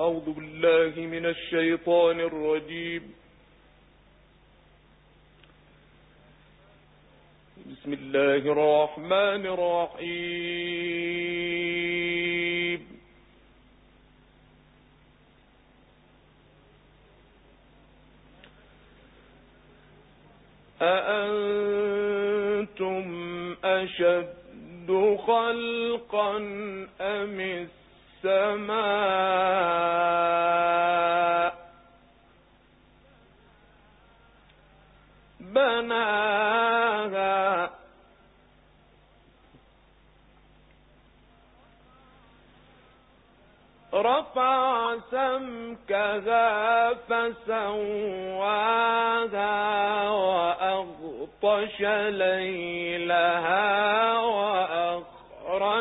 أعوذ بالله من الشيطان الرجيم. بسم الله الرحمن الرحيم. أأنتم أشد خلقا أم السماء بناها رفع سمكها فسواها وأغطش ليلها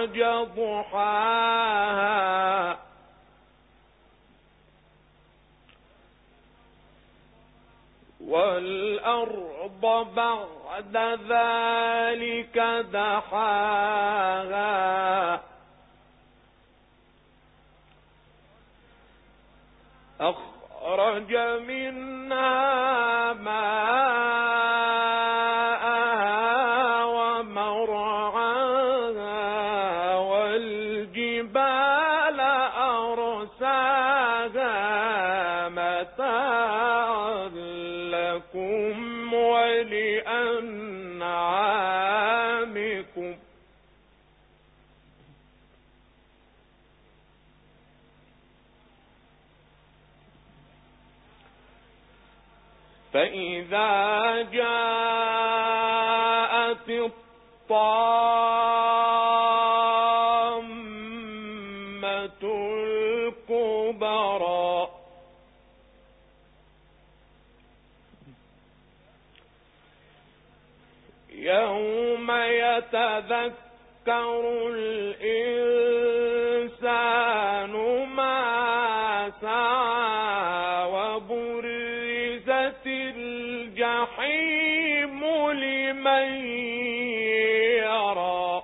وأخرج ضحاها والأرض بعد ذلك دحاها. أخرج منها ماءها متاعا لكم ولأنعامكم فإذا جاءت الطامة يتذكر الإنسان ما سعى وبرزت الجحيم لمن يرى.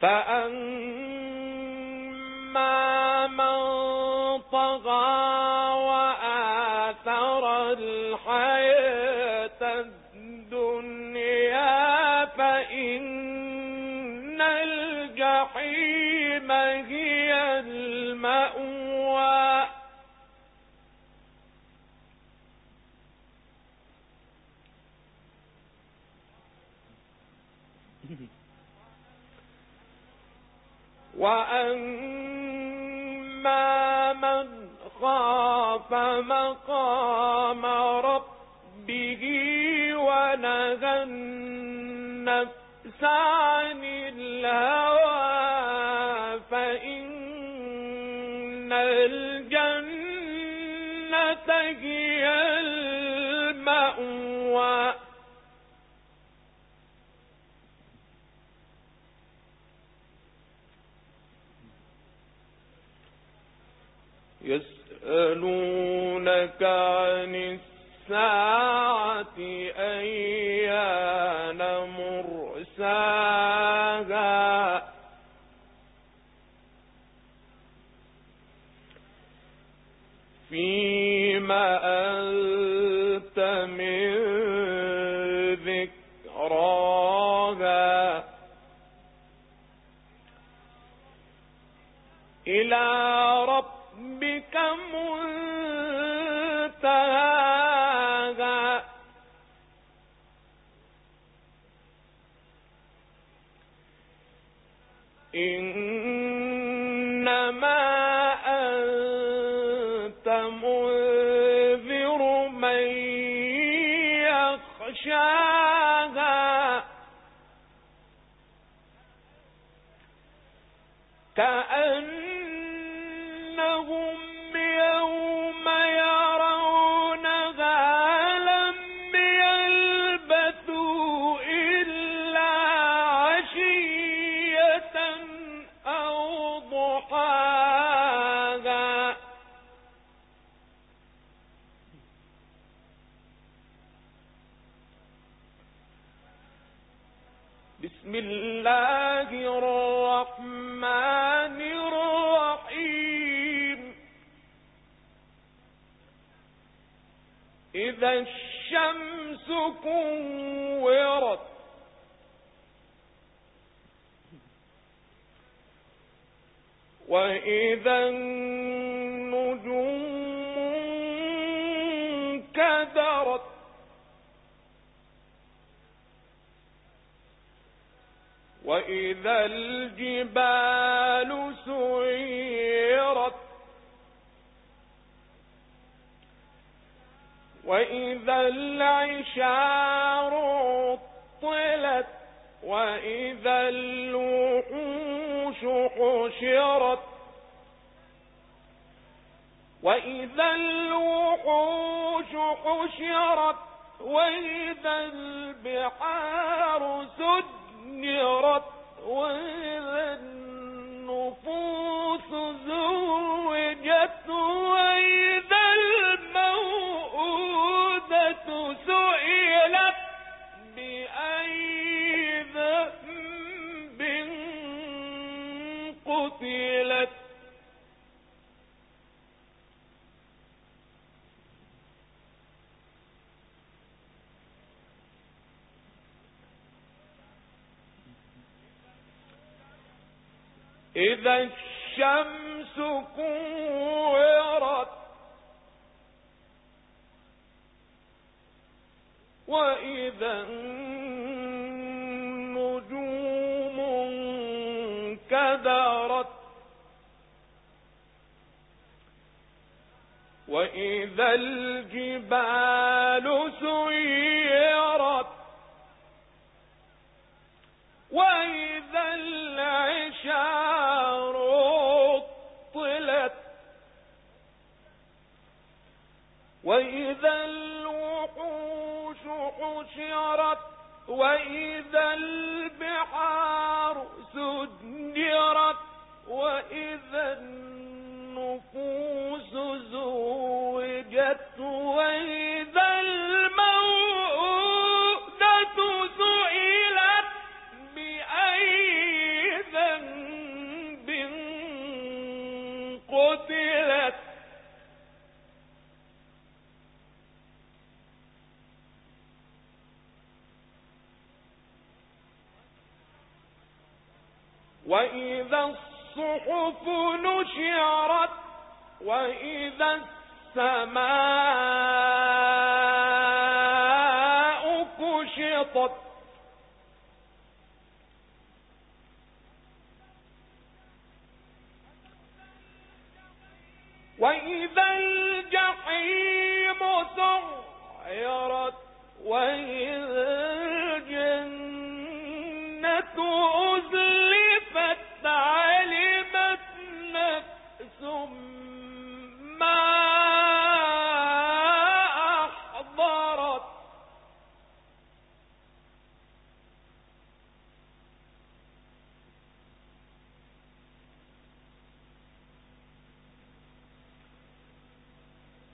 فأما وأما من خاف مقام ربه ونهى النفس عن الهوى يسألونك عن الساعة أيان مرساها فيما أنت من إذا الشمس كورت. وإذا النجوم كدرت وإذا الجبال وإذا الوحوش حشرت وإذا الوحوش حشرت وإذا البحار سجرت وإذا إذا الشمس كورت وإذا النجوم كدرت وإذا الجبال سيرت حشرت وإذا البحار سجرت وإذا النفوس زوجت وإذا الموءودة سئلت بأي ذنب قتلت. وإذا الصحف نشرت وإذا السماء كشطت وإذا الجحيم سعرت وإذا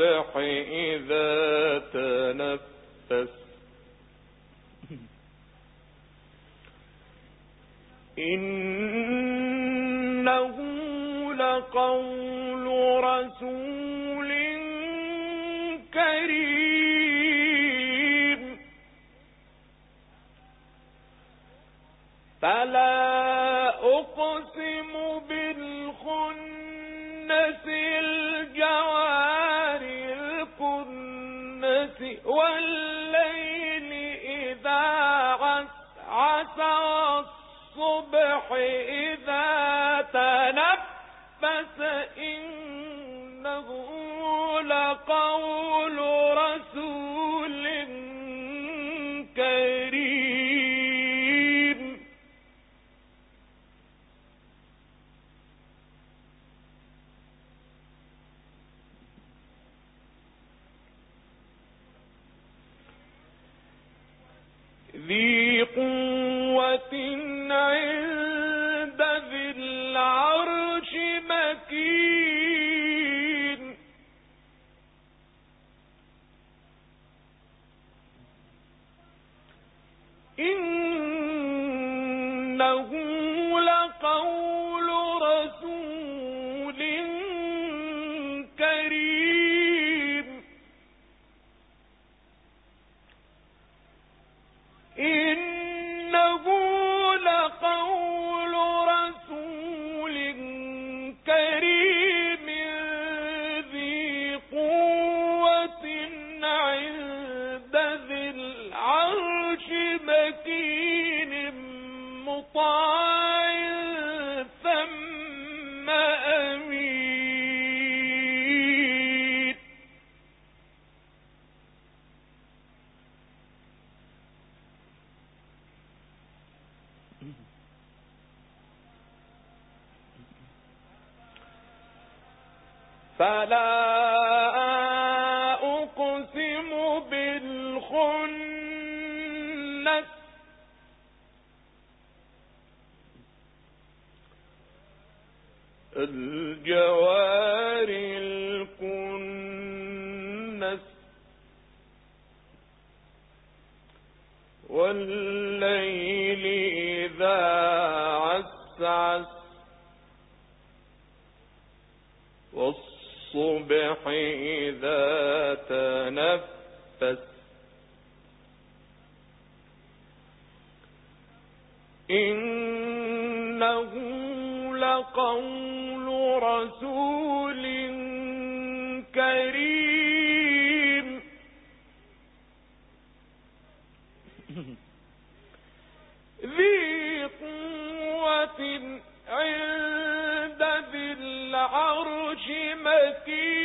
والصبح إذا تنفس. إنه لقول رسول والليل إذا عسعس والصبح إذا إنه فلا والليل إذا عسعس والصبح إذا تنفس إنه لقول رسول كريم. की